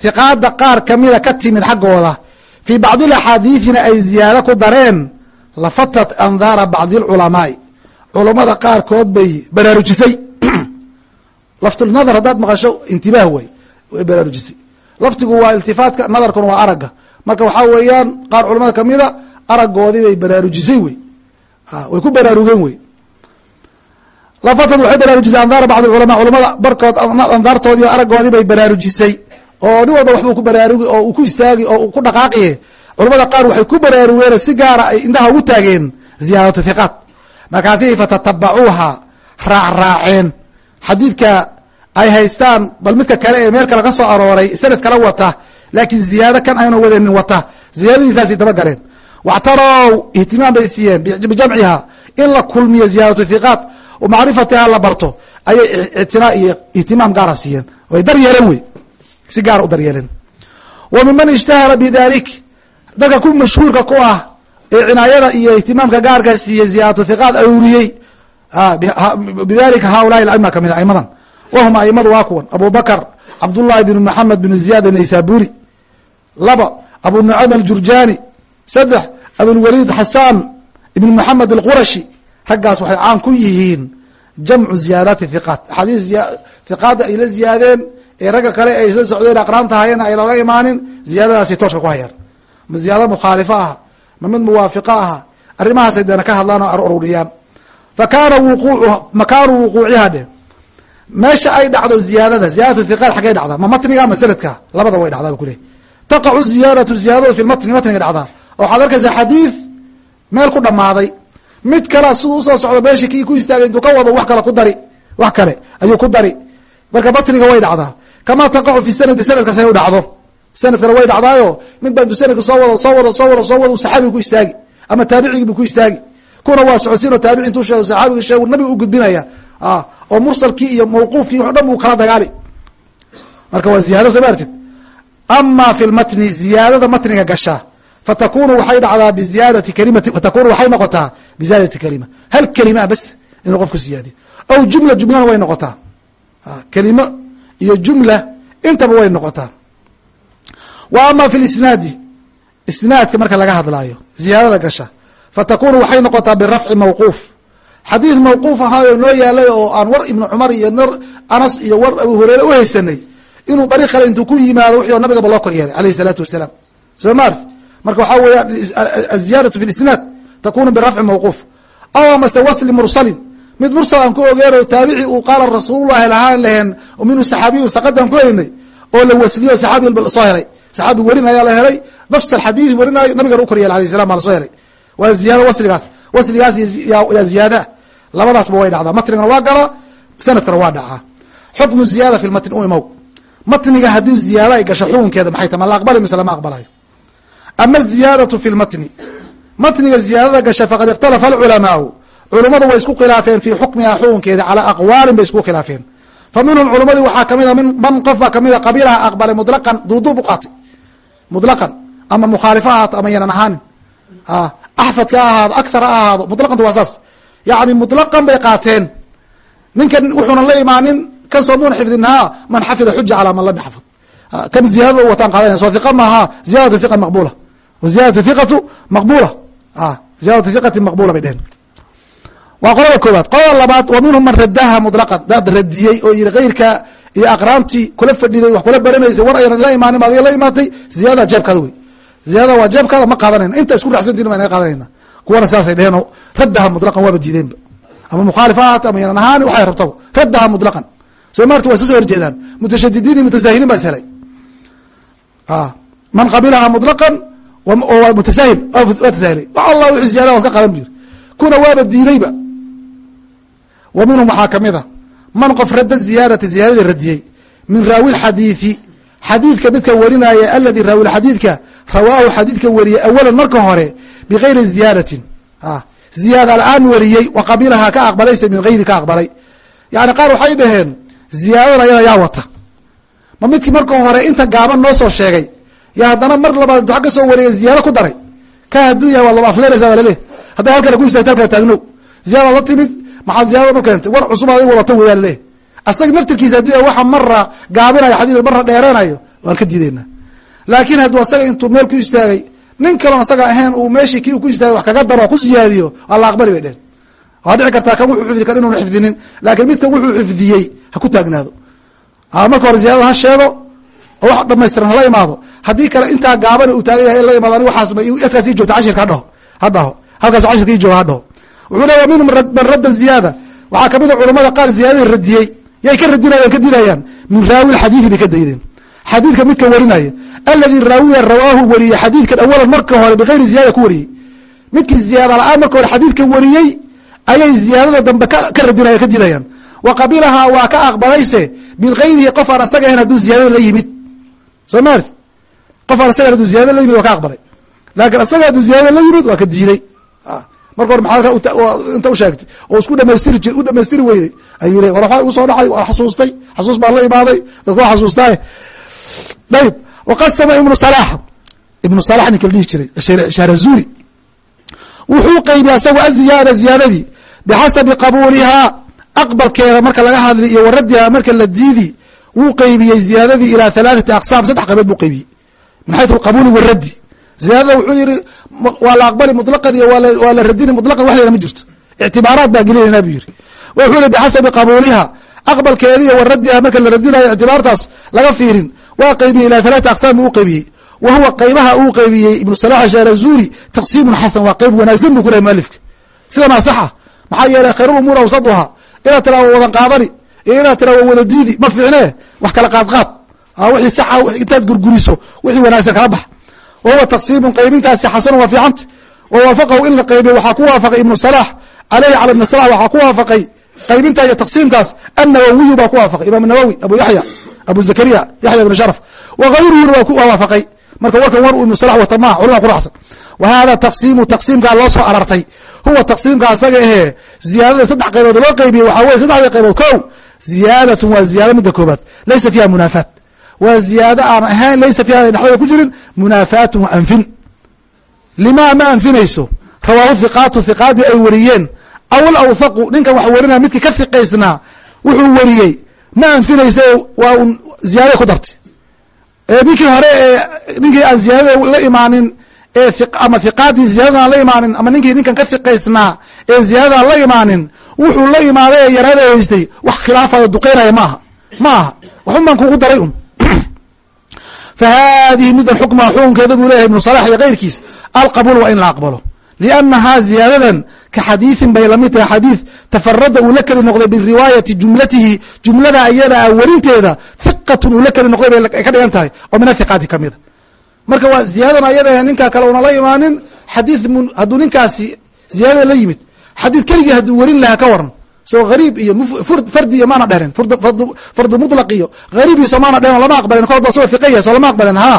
hiqaada qaar kamida ka timid xaggooda. Fii bacdi axaadiidina ay ziyaado ku dareen lafatat andaara bacdi lculamaai. Culammada qaarkood bay baraarujisay. *clears throat* Laftulnadar haddaad maqasho intibaah wey way baraarujisay laftigu waa iltifaatka nadarkuna waa aragga. Marka waxaa weeyaan qaar culamada kamida araggoodii bay baraarujisay wey. Way ku baraarugeen wey. Lafatad waxay baraarujisay andaara bacdi culama culamada barkood andaartoodii araggoodii bay baraarujisay. Oo nin walba waxbuu ku baraarugi oo uu ku istaagi oo uu ku dhaqaaqiye culamada qaar waxay ku baraarugeen si gaara ay indhaha ugu taageen ziyaadatu hiqaat markaasi fatatabacuuha raacraaceen. Xadiidka ay haystaan bal midka kale ee meel kale ka soo arooray sanad kala wata laakiin ziyaado kan ayna wadanin wata. Ziyaadadiisaasay dabagaleen wactarow ihtimaam bay siiyeen bijamciha in la kulmiyo ziyaadatu hiqaat oo macrifatiha la barto ayay ictinaa iyo ihtimaam gaara siiyeen. Way dar yeeleen wey. Si gaara u daryeeleen wa miman ishtahara bidalik dadka ku mashhuurka ku ah ee cinaayada iyo ihtimaamka gaarka siiyey ziyaadatu hiqaat awriyey. Bidalika haulaai aima ka mid aimadan wahum aimadu waa kuwan abu bakr cabdullahi bn maxamed bn ziyad naysaburi laba abu nucaym aljurjani saddex abulwalid xasan ibn maxamed alqurashi raggaas waxay caan ku yihiin jamcu ziyaadaati hiqaat axaadiis hiqaada ay la ziyaadeen ee ragga kale ay isla socdeen aqraantahayena ay lala imaanin ziyaadadaasay tooshka ku hayaan ma ziyaado mukhaalifa aha ma mid muwaafiqa aha arrimahaasay deena ka hadlaan oo ururiyaan fa kaana wuquuc makaanu wuquuciha dhe meesha ay dhacdo ziyaadada ziyadatu hiqaat xaggay dhacdaa ma matniga ma sanadka labada way dhacdaa bu kuleh taqacu ziyaadatu ziyaadadu fi lmatni matniga dhacdaa. Oo waxaad arkaysaa xadiid meel ku dhammaaday. Mid kala siduu u soo socdo meeshii kii ku istaagay intuu ka wado wax kale ku dari wax kale ayuu ku dari. Marka matniga way dhacdaa. Kama taqacu fi sanadi sanadka say u dhacdo. Sanadkana way dhacdaayo mid baa intuu sanadka soo wado soo wado soo wado soo wado saxaabiga ku istaagi ama taabicigii bu ku istaagi. Kuna waa socodsiin oo taabici intuu sheego saxaabiga sheegu nabiga u gudbinaya oo mursalkii iyo mawquufkii o dhan buu kala dagaali. Marka waa ziyaado soo maartid ama fi lmatni ziyaadada matniga gasha fatakunu waxay dhacdaa biziyaadati kalimati fatakunu waxay noqotaa biziyaadati kalima. Hal kelima bas inuu qofku siyaadiyo aw jumla jumlana way noqotaa. Kelimo iyo jumla intaba way noqotaa. Wa ama fi lisnaadi isnaadka marka laga hadlaayo ziyaadada gasha fatakunu waxay noqotaa birafci mawquuf xadiid mawquuf ahaayo noo yaalay oo aan war ibnu cumar iyo nar anas iyo war abu hureyre u haysanay inuu dariiq kale intuu ku yimaado wixii oo nabigaba loo kor yeelay alayh isalaatu wasalaam. Soo maarti marka waxaa weeya aziyaadatu fi lisnaad takunu birafci mawquuf. Aw amase wasli mursalin. Mid mursal aan ku ogeen oo taabici uu qaala rasuululahi lahaan laheen minhu saxaabiyu saqadaan ku helinay oo la wasliyo saxaabi soo helay. Saxaabi werin ayaa la helay. Nafs alxadiid werinayo nabigana u kor yeelay alayh salam baa la soo helay. Waa ziyaado wasligaas. Wasligaas yaa ziyaada labadaasba way dhacdaa. Matnigana waa galaa sanadkana waa dhacaa xukmu ziyaada fi lmatni u imow matniga haddii ziyaada ay gasho xukunkeeda maxay tahay? Ma la aqbali mise lama aqbalayo ama ziyaadatu fi lmatni matniga ziyaadada gasha faqad ikhtalafa alculamaau culummadu way isku khilaafeen fii xukmiha xukunkeeda calaa aqwaalin bay isku khilaafeen. Fa minhum culumadii waxaa kamida min man qof baa kamida qabiilaha aqbalay mutlaqan duuduub u qaatay. Mutlaqan. Ama mukhaalifa ahaato ama yanan ahaanin. Axfadka ha ahaado akthar ha ahaado mutlaqanta waa saas yani mutlaqan bay qaateen. Ninkan wuxuuna la imaanin kan soomuuna xifdinhaa man xafida xuja calaa man lam yaxfid. Kan ziyaadada u wataan qaadanaya soo hiqa maaha ziyadatu hiqa maqbula ziyadatu hiqatu maqbula ziyadatu hiqati maqbula bay dheheen waa qolada koowaad. Qolada labaad wa minhum man radaha mutlaqan. Dad radiyey oo yihi keyrka iyo aqraantii kula fadhiday wax kula baranaysay war ayna la imaanin adiga la imaatay ziyadada jeebkaada wey. Ziyadada waa jeebkaada ma qaadanayna inta isku raxsantiin baa naga qaadanayna kuwana saasay dheheen raddaha mutlaqan waaba diideenba ama mukhaalif ha ahaata ama yanan ahaani waxay rabtaba raddaha mutlaqan. Soo maarta waa iska soo horjeedaan. Mutashadidiin iyo mutasaahiliin baa ishelay man qabilaha mutlaqan waa mutasaahil waa tasaahilay. Wax allah wixii ziyada waad ka qadan bu yiri kuna waaba diideyba wa minhum waxaa ka mid a man qof radda ziyaadata ziyaadadii radiyey min raawi lxadiidi xadiidka midka warinaya aladi raawi lxadiidka rawaahu xadiidka wariyey awalan marka hore bigayri ziyaadatin ziyaada la'aan wariyey wa qabilaha ka aqbalaysa min gayri ka aqbalay yani qaar waxay dhaheen ziyaadadan ayada yaa wata ma midkii marka hore inta gaaban noo soo sheegay ya haddana mar labaad intu agga soo wareegay ziyaado ku daray ka hadduu yahay waa laba afleeraysa waa laleh hadday halkale ku istaagta halkala taagnow ziyaada la timid maxaad ziyaadada u keentay war cusub adig wadata weyaa laleeyahy asaga naftirkiisa hadduu yahay waxa marra gaabinayo xadiid marra dheereenayo waan ka diideynaa laakiin hadduu asaga intuu meel ku istaagay nin kalon asaga ahayn uu meeshii kii ku istaagay wax kaga daro ku siyaadiyo waa aqbali bay dhehen waa dhici kartaa kan wuxuu xifdi kar inuuna xifdinin laakiin midka wuxuu xifdiyey ha ku taagnaado. Marka hore ziyadada ha sheego oo wax dhamaystiran hala imaado. Haddii kale intaa gaabana uu taagan yahay in la imaado ani waxaas efkaas ii joogta cashirka hadhaho ha halkaas cashirka ii jooga ha dhaho. Wuxuu leeya minhum man radda ziyaada. Waxaa ka mid a culamada qaar ziyaadada radiyey yay ka radinayaan ka dinayaan min raawi xadiidi bay ka daydeen xadiidka midka warinaya aladii raawiya rawaahu wariyey xadiidkan awalan marka hore bigayri ziyada ku wariyey. Midkii ziyaada la'aan marka hore xadiidka wariyey ayay ziyaadada dambe ka radinaya ka dinayaan wa qabilahaa waa ka aqbalayse min gayrihi qof asaga ahayn hadduu ziyaadada la yimid. Soo maarti qof aan asaga haduu la yimid waa ka aqbalay. Laakiin asaga hadduu ziyadada la yimid waa ka diiday marka hore maxaa inta u sheegtay oo isku dhamaystiri u dhamaystiri weyday ayuu le war waxaa igu soo dhacay waa xasuustay xasuus baan la imaaday dadka waa xasuustaaye ayb waqasama ibnu salax ibnu salax ninka la dhihi jiray sharazuri wuxuu qeybiyey asagu aziyaada ziyaadadii bixasabi qabuulihaa aqbalkeeda marka laga hadli iyo waradiha marka la diidi wuu qeybiyey ziyaadadii ilaa halaathati aqsaam saddex qaybood buu qeybiyey min xaytu alqabuuli waraddi ziyaadada wuxuu yihi waa la aqbali mutlaqan iyo waa la radini mutlaqan wax leena ma jirto ictibaaraad baan gelinaynaa buu yihi wuxuu yihi bixasabi qabuuliha aqbalkeeda iyo waraddiha marka la radinayo ictibaartaas laga fiirin waa qeybiyey ilaa halaaثi aqsaam buu u qeybiyey wa huwa qaybaha uu qeybiyey ibnu salax sharazuri taqsiimun xasan waa qeyb wanaagsan buu ku lehay mualifka sidana saxa? Maxaa yeelay khayr umuur awsaduha inaad tiraa wa wadan qaadani iyo inaad tiraa wa wada diidi ma fiicne wax kala qaadqaad. Wixii saxa intaad gurguriso wixii wanaagsan kala bax wa huwa taqsiimun qaybintaasi xasanu waa fiicanta. Wa waafaqahu in la qaybiyo waxaa ku waafaqay ibnu salax aleyhi cala ibni salax waxaa ku waafaqay qaybinta iyo taqsiimkaas annawawiyu baa ku waafaqay imaam nawowi abu yaxya abu zakariya yaxya ibn sharaf wa gayruhuna waa ku waafaqay. Marka warkan war salax wata maa culama ku raacsan. Wa hada taqsiimu taqsiimkaa loo soo arartay huwa taqsiimka asaga ahee ziyaadada saddex qaybood loo qaybiyey waxaa weye saddexda qaybood ko ziyaadatun waa ziyaado midda koobaad laysa fiiha munaafaat. Waa ziyaado aan ahayn laysa fiiha dhexdooda ku jirin munaafaatun wa anfin. Limaa ma anfinayso? Rawaahu hiqaatu hiqaadii ay wariyeen. Aw alawthaqu ninkan wax warinaya midkii ka hiqaysnaa wuxuu wariyey ma anfinaysa waa un ziyaadada ku dartay. Ninkii hore ee ninkii aan ziyaadada la imaanin ee ama hiqaadii ziyadadan aan la imaanin ama ninkii ninkan ka hiqaysnaa ee ziyaadadan la imaanin wuxuu la imaaday ee yaraada haystay wax khilaafayo duqeynaya ma aha ma aha. Waxun baan kugu daray un. *clears throat* Fa haadihi midan xukmaha xukunkeeda buu leeyahay ibnu salax iyo keyrkiis alqabuul waa in la aqbalo liannahaa ziyaadadan ka xadiiثin bay lamid tahay xadiiث tafarada uu la keli noqday biriwaayati jumlatihi jumlada iyada a werinteeda hiqatun uu la keli noqday bay ka dhigan tahay oo min athiqaati kamida marka waa ziyaadadan ayada ninkaa kale una la imaanin xadii hadduu ninkaasi ziyaadada la yimid xadiid keligii hadduu werin lahaa ka waran soo gariib iyo fardi iyo maana dherin fardu muطlaq iyo gariib iyo soo maana dhehen lama aqbalen kol hadba soo hiqaya soo lama aqbalen ha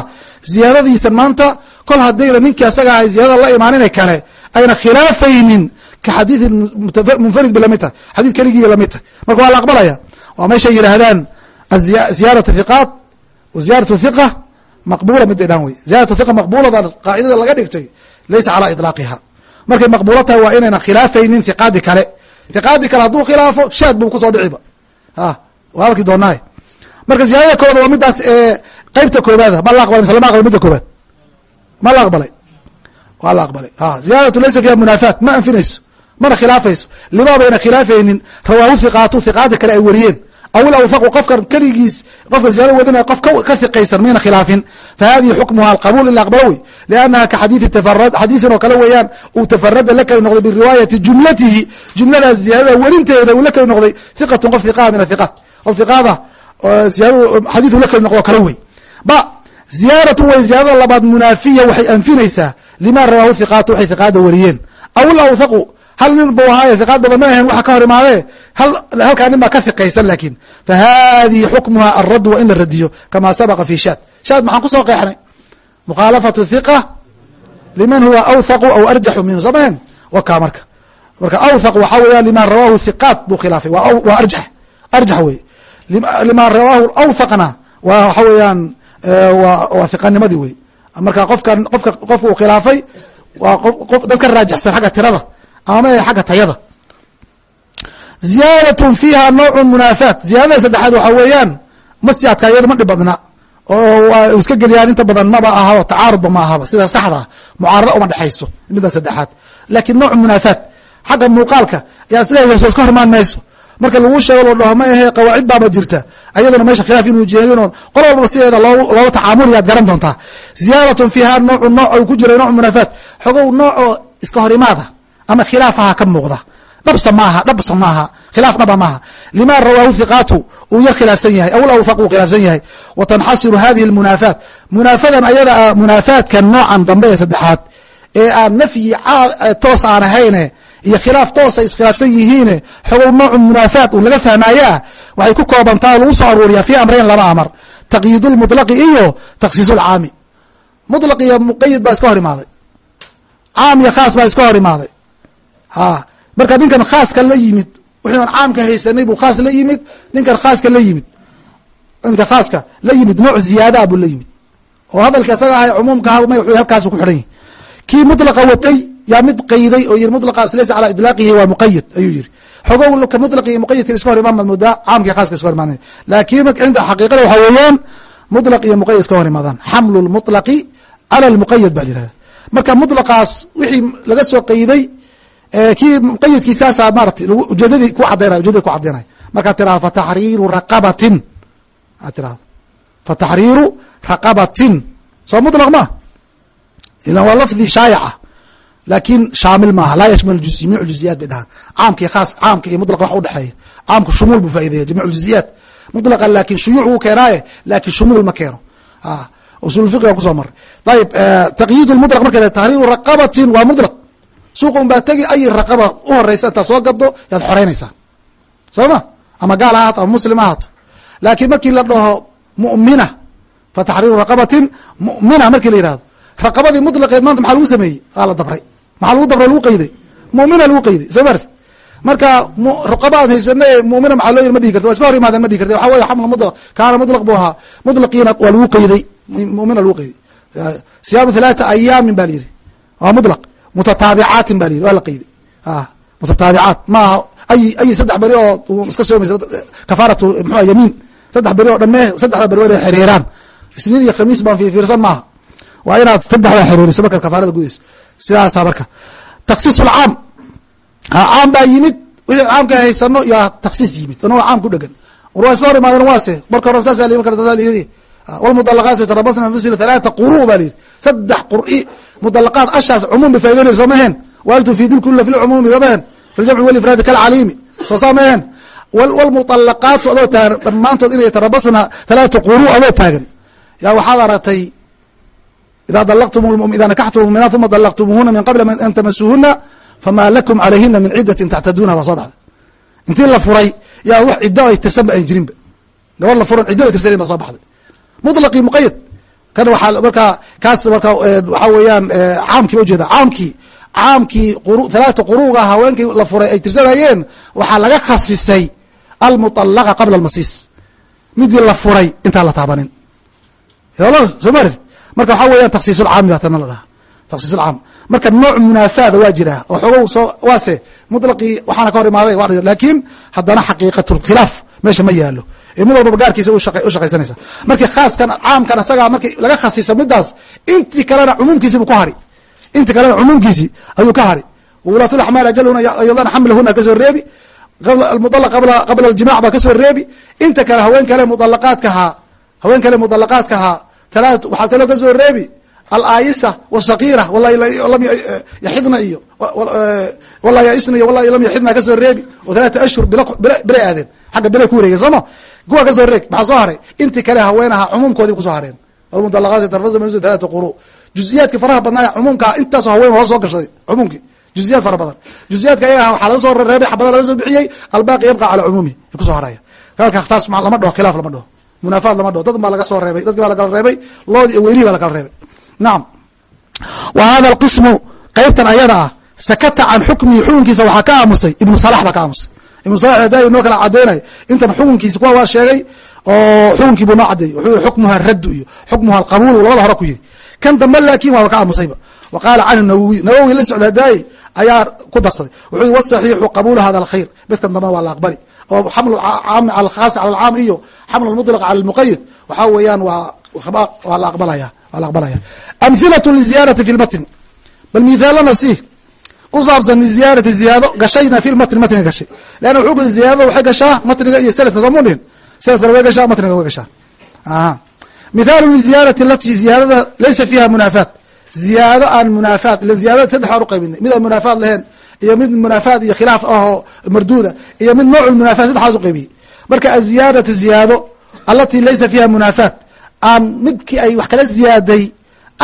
ziyaadadiisan maanta kol haddayna ninkii asaga ahay ziyaadada la imaanin kale ayna khilaafaynin ka xadiidi munfarid bay la mid tahay xadiid keligii bay la mid tahay. Marka waa la aqbalaya. Waa meeshay yidhaahdaan ziyaadatu hiqaat wa ziyaadatu hiqa maqbula miday dhan wey ziyaadatu hiqa maqbulada qaacidada laga dhigtay laysa calaa iطlaaqiha markay maqbulo tahay waa inayna khilaafaynin hiqaadi kale. Hiqaadi kale hadduu khilaafo shaad buu ku soo dhiciba a waa halki doonaaye marka ziyaadada koobaad waa midaas qeybta koobaada ma la aqbalay mise lama aqbalay midda koobaad ma la aqbalay waa la aqbalay. Ziyaadatu laysa fiiha munaafaat. Ma anfinayso mana khilaafayso. Lima bayna khilaafaynin rawaahu hiqaatu hiqaada kale ay wariyeen. Aw ilawthaqu qofkan keligiis qofka ziyada wadinaya qof ka hiqaysan mayna khilaafin. Fa hadihi xukmuha alqabuul in la aqbalo wey liannaha ka xadiidi tafarad xadiidin oo kale weeyaan uu tafarada la keli noqday biriwaayati jumlatihi jumladaas ziyaadada werinteeda uu la keli noqday hiqatun qof hiqaa min athiqaat qof hiqaada ziyadadu xadiidu la keli noqdo kale wey ba ziyaadatun way ziyaadada labaad munaafiya waxay anfinaysaa lima rawaahu hiqaatu waxay hiqaada wariyeen aw ilawthaqu hal nin buu ahaaye hiqaad badan ma ahayn waxa ka hor imaadee halkaa nin baa ka hiqaysan laakiin fa hadihi xukmuha alradd waa in la radiyo kama sabaqa fi shaad shaad maxaan ku soo qeexnay mukhaalafatu hiqa liman huwa awthaqu aw arjaxu minhu soo wakaa marka marka awthaq waxaa weeya lima rawaahu hiqaat buu khilaafay waa arjax arjax wey lima rawaahu awthaqna waa waxa weeyaan waa hiqanimadii wey marka qofkan qofka qofka uu khilaafay waa qof dad ka raajixsan xagga tirada ama ma xagga tayada. Ziyaadatun fiiha nawcu munaafaat. Ziyadada saddexaad waxaa weeyaan masyaadka iyado ma dhib oo iska geliyaan inta badan maba ahaba tacaarudba ma ahaba. Sida saxda mucaarada uma dhexayso midda saddexaad. Lakin nooc munaafaat xagga muuqaalka ayaa is leeyahay soo iska hormaan mayso marka lagu sheego loo dhaho ma ahe qawaacid baaba jirta. Ayaduna meesha khilaaf inuu jeedino qol walbaba sideeda looga tacaamuli aad garan doontaa ziyaadatun fiiha noocu nooc ku jira nooc munaafaat xogow noocoo iska hor imaada ama khilaafaha ka muuqda. Dhabsa maaha dhabsa maaha. Khilaaf dhaba maaha. Lima rawaahu hiqaatu uu yar khilaafsan yahay aw awthaq uu khilaafsan yahay. Wa tanxasiru hadihi lmunaafaat munaafadan ayada munaafaadkan noocan dambe ee saddexaad. Ee aan nafyi toos aan ahayne iyo khilaaf toos ay iskhilaafsan yihiine xogow noocu munaafaat un laga fahmaayaa waxay ku koobantaa lagu soo aruuriyaa fi amrayn laba amar taqyiid lmuطlaqi iyo takhsiis lcaami muطlaq iyo muqayid baa iska hor imaaday. Caam iyo khaas baa iska hor imaaday. Ha marka ninkan khaaska la yimid wixii caamka haysanay buu khaas la yimid ninkan khaaska la yimid ninka khaaska la yimid nooc ziyaadaa buu la yimid. Oo hadalka isaga ahay cumuumka halkaasu ku xidhan yahi kii mutlaqa watay yaa mid qayday oo yiri mutlaqaas laysa calaa idlaaqihi waa muqayid ayuu yiri. Xogow mutlaqi iyo muqayidka iska hor imaan baad moodaa caamkii khaaska iska hor imaanay. Laakiin cinda xaqiiqada waxaa weeyaan mutlaq iyo muqayid iska hor imaadaan. Xamlu lmutlaqi cala lmuqayid ba la marka mutlaqaas wixii laga soo qayday kii muqayidkii saasaa maarata ujeedadii ku cadaynay ujeedada ku cadaynay markaad tirahdo fataxriiru raqabatin. Aad tirahdo fataxriiru raqabatin. Soo mutlaq ma? Ilan waa lafdi shaayaca laakin shaamil maaha laa yashmal jamiic juziyaat bay dhahaan. Caamka khaas caamka iyo mutlaqa wax udhexeeya caamka shumuul buu faa'ideeya jamiic juziyaat mutlaqa laakin shuyuuc wuu keenaaye laakin shumuul ma keeno. Usul fiqiga ku soo maray. Ayib taqyiid mutlaq marka tahriiru raqabatin waa mutlaq. Suuqa un baa tegi ay raqaba u horeysa intaad soo gado yaad xoreynaysaa. Soo ma? Ama gaal ha haato ama muslim ha haato laakiin markii la dhaho mu'mina fa taxriiru raqabatin mu'mina markii la yihahdo raqabadii mutlaqeed maanta maxaa lagu sameeyey? Waa la dabray maxaa lagu dabray lagu qayday. Mu'mina lagu qayday soo marti marka raqaba aad haysana ee mu'mina maxaa loo yiri ma dhihi karti waa iska hor imaadeen ma dhihi karti waxa weye xaml mutlaq kaana mutlaq buu ahaa. Mutlaqiina waa lagu qayday. Mu'mina lagu qayday. Siyaamu thalaata ayaamin ba la yidhi waa mutlaq. Mutataabicaatin ba la yidhi waa la qayday. Mutataabicaat maaha ay ay saddex beri oo iska soomaysa kafaaratu mxua yamiin. Saddex beri oo dhamme saddexda beri waa inay xiriiraan. Isniin iyo khamiis baan fiirsan maaha. Waa inaad saddexda xiriiriso markaad kafaarada gudayso sidaasa marka. Taksiis ulcaam caam baa yimid wixii caamka haysano yaa taksiis yimid anagoo caam dhegan. Waa iska hor waase marka hore saasa liyadi wlmudalaqaat yatarabasna anfusina halaata quru baa la yidhi. Saddex qur'i mudalaqaat ashaas cumuum soo maheen. Wal tufiidu fi lcumuumi maheen. Fi walifraadi kalcaliimi soo saa maheen. Wlmuطalaqaatu adoo taagan dhammaantood inay yatarabasna halaata quru adoo taagan. Yaa waxaad aragtay ida nakaxtum muminaat uma dalaqtumuhuna min qabli an tamasuhuna fama lakum calayhina min cidatin tactaduuna baa soo dhacday intii la furay yaa wax ciddo ay tirsanba aan jirinba gabadh la furan ciddo ay tirsanan baa soo baxday muطlaqii muqayad kan waaa markaa kaas marka waxaa weeyaan caamkii ba ujeeda caamkii caamkii halaata quruga haweenkii la furay ay tirsanayeen waxaa laga khasisay almuطalaqa qabla almasiis midii la furay intaan la taabanin soo maarti marka waxaa weeyan taksiisulcaami atana la dhahaa. Taksiisulcaam marka nooc munaafaada waa jiraa oo xogow soo waase mutlaqii waxaana ka hor imaaday w laakiin haddana xaqiiqatulkhilaaf meesha ma yaalo ee mid walbaba gaarkiisa u shaqaysanaysa. Markii khaaskan caamkan isagaa marki laga khasiiso midaas intii kalena cumuumkiisi buu ku hari. Intii kalena cumuumkiisi ayuu ka hari. Wulaat laxmaal ajaluna ayadana xamlahuna ka soo reebi. Qabla aljimac baa ka soo reebi. Inta kale haween kale mualaqaadkahaa haween kale mualaqaadkahaa talaat waxaa kaloo ka soo reebi alaayisa wsakiira lam yaxidna iyo walaa yaisna iyo wala lam yaxidna ka soo reebi oo talaata ashhur bile aadeen xagga bile ku wareegeen sooma kuwa ka soo reeg maxaa soo haray? Intii kale haweenaha cumuumkoodii ku soo hareen. Almudalaqaati tarfasa talaata quru juziyaadki faraha badnaa cumuumkaa intaasoo haween hoos soo gashaday cumuumkii. Juziyaad fara badan. Juziyaadka ayaga waxaa laga soo reebay xabada laga soo bixiyey albaaqi yabqa calaa cumuumihi ku soo haraya. Taas lama dhaho khilaaf lama dhaho munaafaad lama dhaho. Dad baa laga soo reebay. Dadki baa lakala reebay. Loodii iyo weylihii baa lakala reebay. Nacam wa hada alqismu qeybtan ayada ah sakata can xukmihi xukunkiisa waxaa ka aamusay. Ibnu salax baa ka aamusay. Ibnu salax da noo kala cadeynay intan xukunkiisa kuwa waa sheegay oo xukunkii buu noo cadeeyey wuxuu yihi xukmuha raddu iyo xukmuha alqabuul labada hore ku yiri kan dambe laakin waaba ka aamusayba wa qaala canhu nawowi nawowi la socda daaye ayaa ku darsaday. Wuxuu yii wasaxiixu qabuulu hada alkhayr midkan dambena waa la aqbali oo xamlu caami cala alkhaasi cala alcaam iyo xamlu lmutlaq cala almuqayid waxaa weeyaan waa waa la aqbalaya waa la aqbalaya amhilatu liziyaarati fi lmatni bal mithaalana si ku saabsan liziyaarati ziyaado gashayna fi lmatni matniga gashay. Leanna wuxuu kuli ziyaadada waxay gashaa matniga iyo sanadka soo mu dhihin sanadkana way gashaa matniga way gashaa. Aha. Mithaalu liziyaarati alati ziyaadada laysa fiiha munaafaat. Ziyaado aan munaafaat ila ziyadada saddex baan uqaybinay mid aan munaafaat lahayn iyo mid munaafaat iyo khilaaf ahoo marduuda iyo mid nooc munafat saddexaas uqaybiyey marka aziyaadatu ziyaado alati laysa fiiha munaafaat aan midkii ay wax kala ziyaaday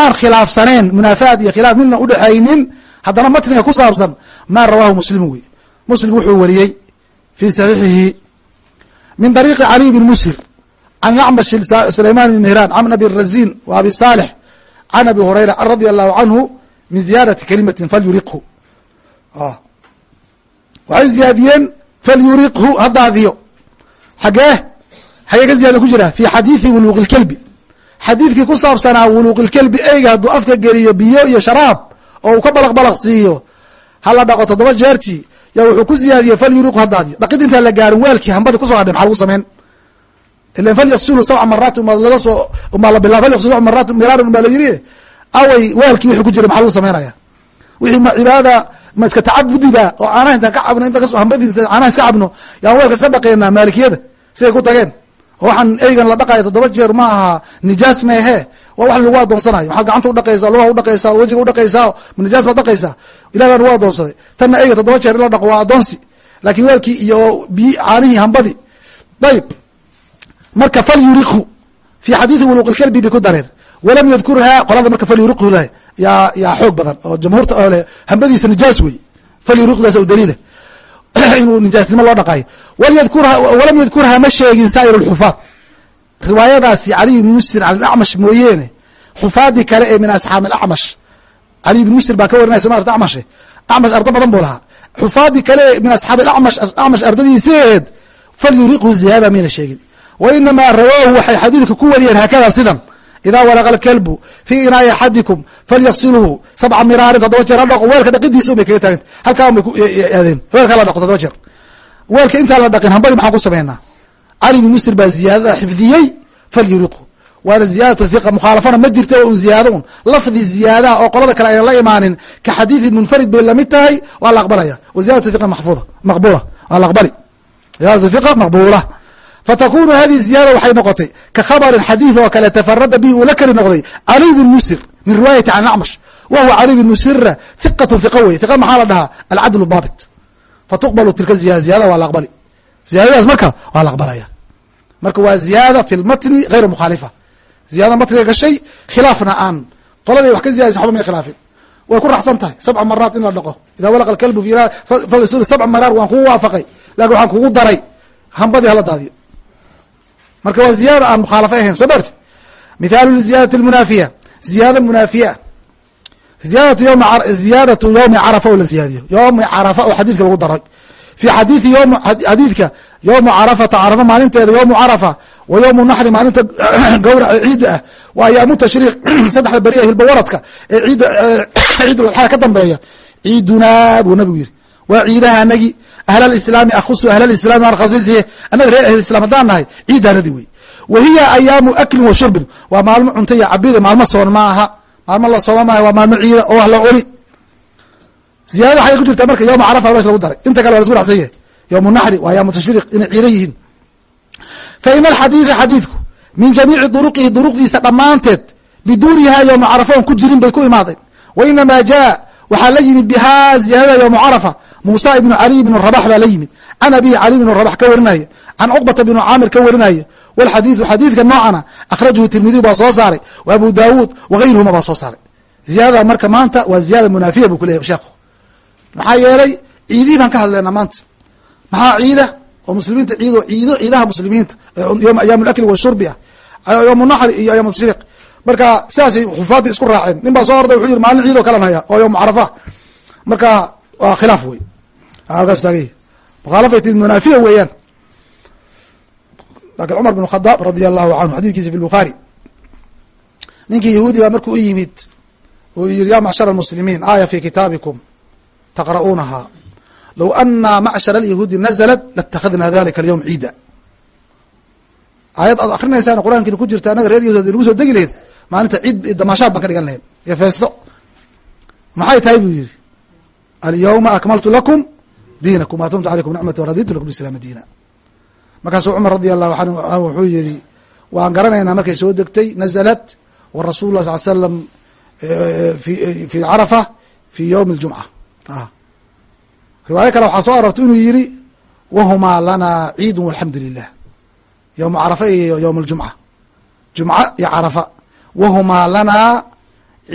aan khilaafsaneen munaafaat iyo khilaaf midna udhexaynin haddana matniga ku saabsan ma rawahu muslimu wey muslim wuxuu wariyey fi saxiixihi min dariiqi caliy bn musir can yacmash sulayman bn mihran can abi razin wa abi salix can abi hurayra radia allahu canhu min ziyaadati kalimatin falyuriqhu waxay ziyaadiyeen falyuriqhu ha daadiyo xagee xagee ka ziyada ku jira fi xadiidi wuluuqi lkelbi xadiidkii ku saabsanaa wuluuqilkelbi eyga hadduu afka geliyo biyo iyo sharaab oo uu ka balaq balaq siiyo hala dhaqo toddoba jeertii yaa wuxuu ku ziyaadiyey falyuriqhu ha daadiyo dhaqid intaan la gaarin weelkii hambadi ku soo hadhay maxa lagu samayn ilan falyaqsulu sabca maraat umaa laga soo umaa la bila falyaqsulu sabca maraat miraaran umaa la yiri away weelkii wixii ku jiray maxa lagu samaynaya wixii cibaadada ma iska tacabudiba oo caanaha intaan ka cabno inta hambadiisa caanaha iska cabno yaan weelka iska dhaqeynaa maalikiyada siday ku tageen. Oo waxaan eygan la dhaqayo toddoba jeer ma aha nijaas meehe waa wax lagu adoonsanayo maxaad gacanta udhaqaysaa lugaha udhaqaysaa wejiga udhaqaysaa nijaas baad dhaqaysaa? Ilah baa lagu adoonsaday tanna eyga toddoba jeer in la dhaqo waa adoonsi laakiin weelkii iyo biyi caanihii hambadii ayib marka falyuriqhu fi xadiidi wuluq lkelbi bay ku dareen walam yadkurha qolada marka falyuriqhu leh yaa yaa xoog badan oo jamhuurta oo leh hambadiisa nijaas wey falyuriqdaas u daliila *clears throat* inuu nijaasnimo loo dhaqayo. Walam yadkurha ma sheegin saa'ir اlxufaad riwaayadaasi caliy bn musir can acmash mooyeene. Xufaadii kale ee min asxaabi acmash caliy bn musir baa ka warinaya soma arta acmashe acmash ardo badan buu lahaa. Xufaadii kale ee min asxaabi acmash acmash ardadiiseed falyuriqhu ziyaada mayna sheegin. Wa inamaa rawaahu waxay xadiidka ku wariyeen haakada sidan. Ida walaqa alkalbu fii inaai axadikum falyaqsilhu sabca miraarin toddoba jeer. Ha weelka dhaqidiisa bay kaga taaganta halkaan bay ku aadeen. Weelka la dhaqo toddoba jeer. Weelka intaan la dhaqin hambadii maxaan ku samaynaa cali bn musir baa ziyaadada xifdiyey falyuriqhu waana ziyaadatu hiqa mukhaalafana ma jirta un ziyaado un. Lafdi ziyaadaha oo qolada kale aynan la imaanin ka xadiidi munfarid bay la mid tahay waa la aqbalaya. Wa ziyadatu hiqa maxfuuda maqbula waa la aqbali. Ziyadatu hiqa maqbula fatakunu hadihi ziyada waxay noqotay ka khabarin xadiid oo kale tafarada bihi uu la keli noqday caliy bn musir min riwaayati can acmash wa huwa caliy bn musira hiqatu hiqa wey hiqa maxaa la dhahaa alcadl daabit fatuqbalu tilka ziyada ziyada waa la aqbali ziyadadaas marka waa la aqbalaya marka waa ziyaada fi lmatni hayr mukhaalifa ziyada matniga gashay khilaafna aan qoladay wax ka ziyadaysa waxba may khilaafin way ku raxsan tahay sabca maraat in la dhaqo ida walaqa alkalbu fi fasul sabca maraar waan kugu waafaqay laakiin waxaan kugu daray hambadii hala daadiyo marka waa ziyaada aan mukhaalafa ahayn soo maartid mithaalu liziyaadati almunaafiya ziyaada munaafiya. Ziyadatu ym ziyaadatu yowmi carafa oo la ziyaadiyo. Yowmi carafa oo xadiidka lagu daray. Fi xadiidi ym xadiidka yowmu carafata carafa maalinteeda yowmu carafa wa yowmu naxri maalinta *clears throat* gawraca ciidda ah wa ayaamu tashriiq *clears throat* saddexda beri ee hilbawaradka ee ciidda *clears throat* ciidulxaa ka dambeeya. Ciidunaa buu nabigu yihi waa ciidaha anagi ahlalislaami akhusu ahlalislaami aan khasiisihe annaga reer ahlislam haddaan nahay ciidaanadi wey wa hiya ayaamu aklin wa shurbin waa maalmo cunto iyo cabida maalmo soon ma aha maalmo la sooma maaha waa maalmo ciida oo wax la cuni ziyadada waxay ku jirtaa marka yowma carafa mesh lagu daray inta kale waa lasku dhacsan yahay yowmu naxri waa ayaamu tashriiq inay ciida yihiin fa ina alxadiida xadiidku min jamiici duruqihi duruqdiisa dhammaanteed biduuniha yowma carafa oon ku jirin bay ku imaadeen wa inamaa jaa waxaa la yimid bihaa ziyadada yowma carafa muusa ibnu caliy bn rabax baa la yimid. Can abihi cali bn rabax ka warinaya can cuqbata bn caamir ka warinaya wlxadiidu xadiidka noocana akhrajahu tirmidiy baa soo saaray wa abu daawuud wagayruhuma baa soo saaray. Ziyadada marka maanta waa ziyada munaafiya buu kuleyahy sheekhu. Maxaa yeelay ciidihii baan ka hadleynaa maanta. Maxaa ciida? Oo muslimiinta ciido ciido ciidaha muslimiinta. Ayaam washurbi ah. Naxri iyo ayaam marka sidaasay xufaadii isku raaceen. Nin baa soo orday wuxuu yihi maalin ciid oo haya oo carafa. Marka waa khilaaf wey halkaas taagay mukhaalafati munaafiya weeyaan. Lakin cumar bn khadaab radia allahu canhu xadidkiisa fi lbukhaari ninkii yahuudi baa markuu u yimid uu yihi ya macshar almuslimiin aaya fi kitaabikum taqra'uunaha low ana macshar alyahuudi naزlat laاtakhadna dalika alyawm ciida. Aayad aad akrinaysaan qur'aankiina ku jirta annaga reer yahuud nagu soo degi laheyd maalinta ciid damaashaad baan ka dhigan lahayd. Iyo feesto. Maxay tahay buu yihi alyawma akmaltu lakum diinakum atmamtu alaykum nicmati waraditu lakum islaama diina markaasuu cumar radi allahu anhu wuxuu yihi waan garanaynaa markay soo degtay naزlat warasul lah sal slam fi carafa fi ywmi اljumca riwaayo kale waxaa soo arortay inuu yihi wahumaa lana ciidu walxamdu lilah ywma carafa iyo ywm اljumca jumca iyo carafa wahumaa lanaa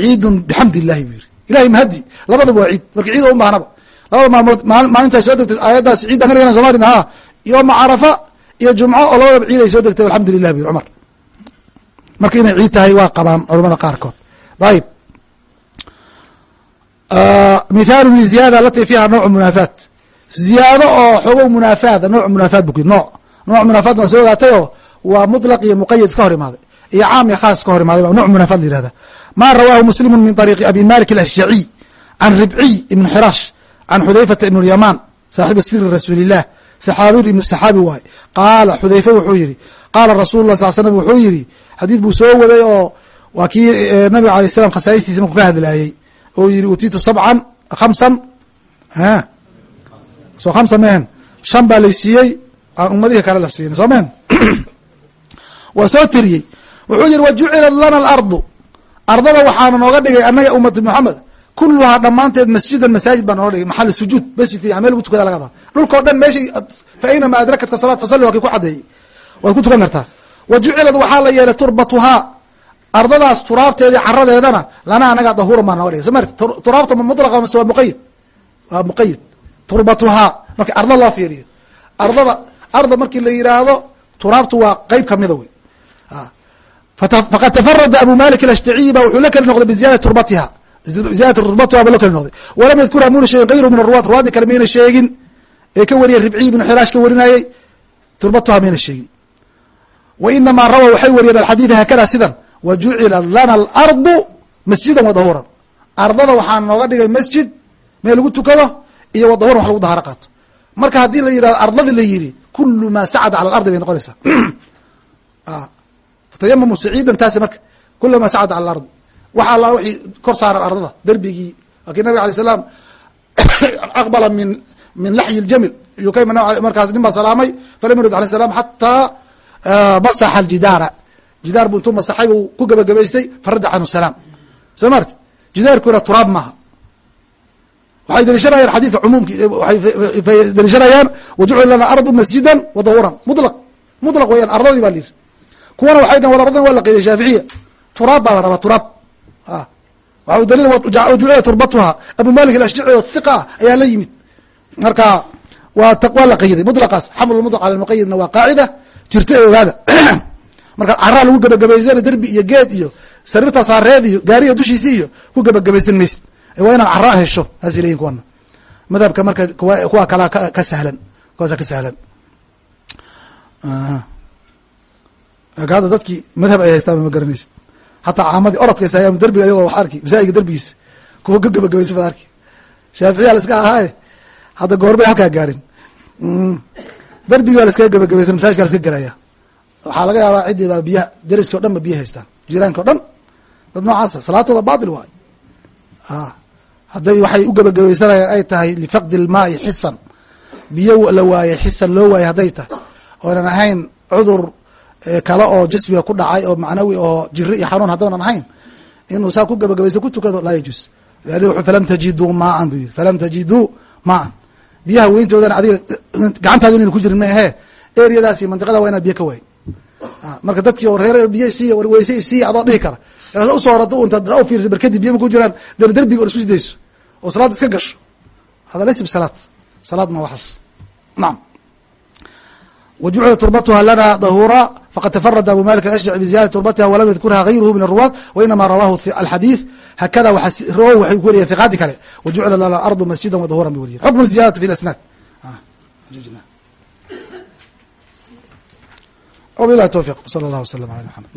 ciidun bixamd illahi buu yihi ilahay mahadi labadaba waa ciid marka ciid o baahnaba labada maalmood maalintaay soo degtay aayaddaas ciid baan ka dhigana somalina ha. Yoma carafa iyo jumco oo labadaba ciid ay soo degtay alxamdu lilah bu cumar marka inay ciid tahay waa qabaan culamada qaarkood. Ayib mithaalu liziyada alati fiha nooc munaafaat. Ziyaado oo xogo munaafaada nooc munaafaat bu ku nooc. Nooc munaafaat waa soo ogaatay oo waa mutlaq iyo muqayad iska hor imaaday iyo caam iyo khaas ka hor imaaday ba nooc munaafaat la yihahda ma rawaahu muslimu min طariiqi abi malik alashjaciy can ribciy ibn xiraash can xudayfata ibn اlyamaan saaxibu siri rasuuli illah saxaabiyu ibnu saxaabi waay qaala xudayfe wuxuu yihi qaala rasul lah sal slm wuxuu yihi xadiid buu soo waday oo waa kii nabiga alay slam khasaa'istiisa markuu ka hadlaayey oo yihi utiitu sabcan khamsan soo khamsa mehen shan baa laysiiyey aan ummadihii kale la siinin soo mehen waa soo tiriyey wuxuu yihi wajucilat lana alardu ardada waxaana nooga dhigay annaga ummatu moxamed kuluhaa dhammaanteed masjidan masaajid baa nooga dhigay maxal sujuud masjid fiican meel lagu tukada laga adaa dhulkao dhan meeshay fa aynama adrakatka salaat fasalli waa kii ku caddeeyey waad ku tukan kartaa. Wa jucilad waxaa la yeelay turbatuhaa ardadaas turaabteedii caradeedana lana anaga dahuuran baa nooga dhigay soo marti turaabta ma mutlaqa mase waa muqayid waa muqayid turbatuhaa marki arda loo fiiriyo. Ardada arda markii la yidhaahdo turaabtu waa qeyb kamida wey. Faqad tafarada abu malik alashtaciyi ba wuxuu la keli noqday biziyadati turbatiha turbatiha ba la keli noqday walam yadkurha muna sheegin gayru min aruwaat ruwaaddi kale mayna sheegin ee ka wariyay ribciy ibnu xiraash ka warinayey turbatuha mayna sheegin wa inamaa rawa waxay wariyeen alxadiida haakada sidan wa jucilat lana alardu masjidan wa dahuuran ardada waxaa nooga dhigay masjid meel lagu tukado iyo wa dahuuran wax lagu dahaaro qaato marka haddii la yidhahdo ardadii la yidhi kulu maa sacada cala alardi bay noqonaysaa fatayamamu saciidan taasi marka kulama sacada cala alardi waxa alla wixii kor saaran ardada derbigii laakiin nabig alay salaam *coughs* aqbala min min laxyi ljamil imi markaas nin baa salaamay. Falam yurid alay salam xataa masaxa aljidaara. Jidaar bu intuu masaxay buu ku gebagabaystay faradda canhu salaam. Soo maarti jidaarkuna turaab maaha. Waxay daliishanayaan xadiidka cumuumki waxay daliishanayaan wajucila lana ardu masjidan wa dahuuran. Mutlaq mutlaq weyaan ardadii baa la yiri kuwana waxay dhahen war ardadan waa la qeydiyay shaaficiya turaab baa la rabaa turaab waxa daliil jucila turbatuha. Abu malik alashjaci oo hiqa ah ayaa la yimid. Marka waa waa la qayday mutlaqaas xaml mutlaq cala lmuqayidna waa qaacida jirta ee ogaada. *clears throat* Marka caraa lagu gebagabaysana derbi iyo geed iyo sariirta saareed iyo gaariga dushiisi iyo ku gebagabaysan maysid. Waa inaad caraa hesho saasay kuwana. Madhabka marka kuwa kalaa ka sahlan. Kuwaasa ka sahlan. Dadkii madhab ay haystaan ma garanaysid hataa caamadii orodkaysa ayaa derbiga ayagoo wax arki masaajidka derbigiisa kuwa ka gebagabaysan baad arki shaaficiya la iska ahaaye hadda goorbay halkaa gaarin. Derbigi baa la iskaga gebagabaysan masajidka la iska gelaya waxaa laga yaabaa ciddii baa deriski o dhan ba biya haystaan. Jiraanka o dhan dad noocaasa salaatooda batil waay. Hadday waxay u gebagabaysanayaan ay tahay lifaqdi ilmaai xisan biyo la waaye xisan loo waaye hadday tahay. Oonan ahayn cudur kale oo jismiga ku dhacay oo macnawi oo jiri iyo xanuun haddoonan ahayn inuu saa ku gebagabaysto ku tukado laa yajuus falam tajiduu maaan bu yii falam tajiduu maan biyaha weyntoodana adiga gacantaada inayna ku jirin maehe eryadaasi mantiqada waa inaad biyo ka waayin ah, marka dadkii oo reer biyo isiiya warweyse isiiya adoo dhihi kara. Inaad u soo horata untaad saa ufiirsa barkadii biyo ku jiraan. Dana derbiga on isku sidayso. Oo salaad iska gasho. Hada laysa bisalaad salaad. Ma waxaas nacam wajucila turbatuha lana dahuura fqad تفرd abu mالك الأشجع بزiyادة تurbتha وlam ydkurha غayrh min الرواة وinama rawah الxadيث hakada raw waxay ku weriyen ثiqaadi kale وjuعila lna الأرض masجida وظhورا bay weriyen xukم الزiyadة في الأسناad wabilahi towfiq sala allah wasalam ala maxamed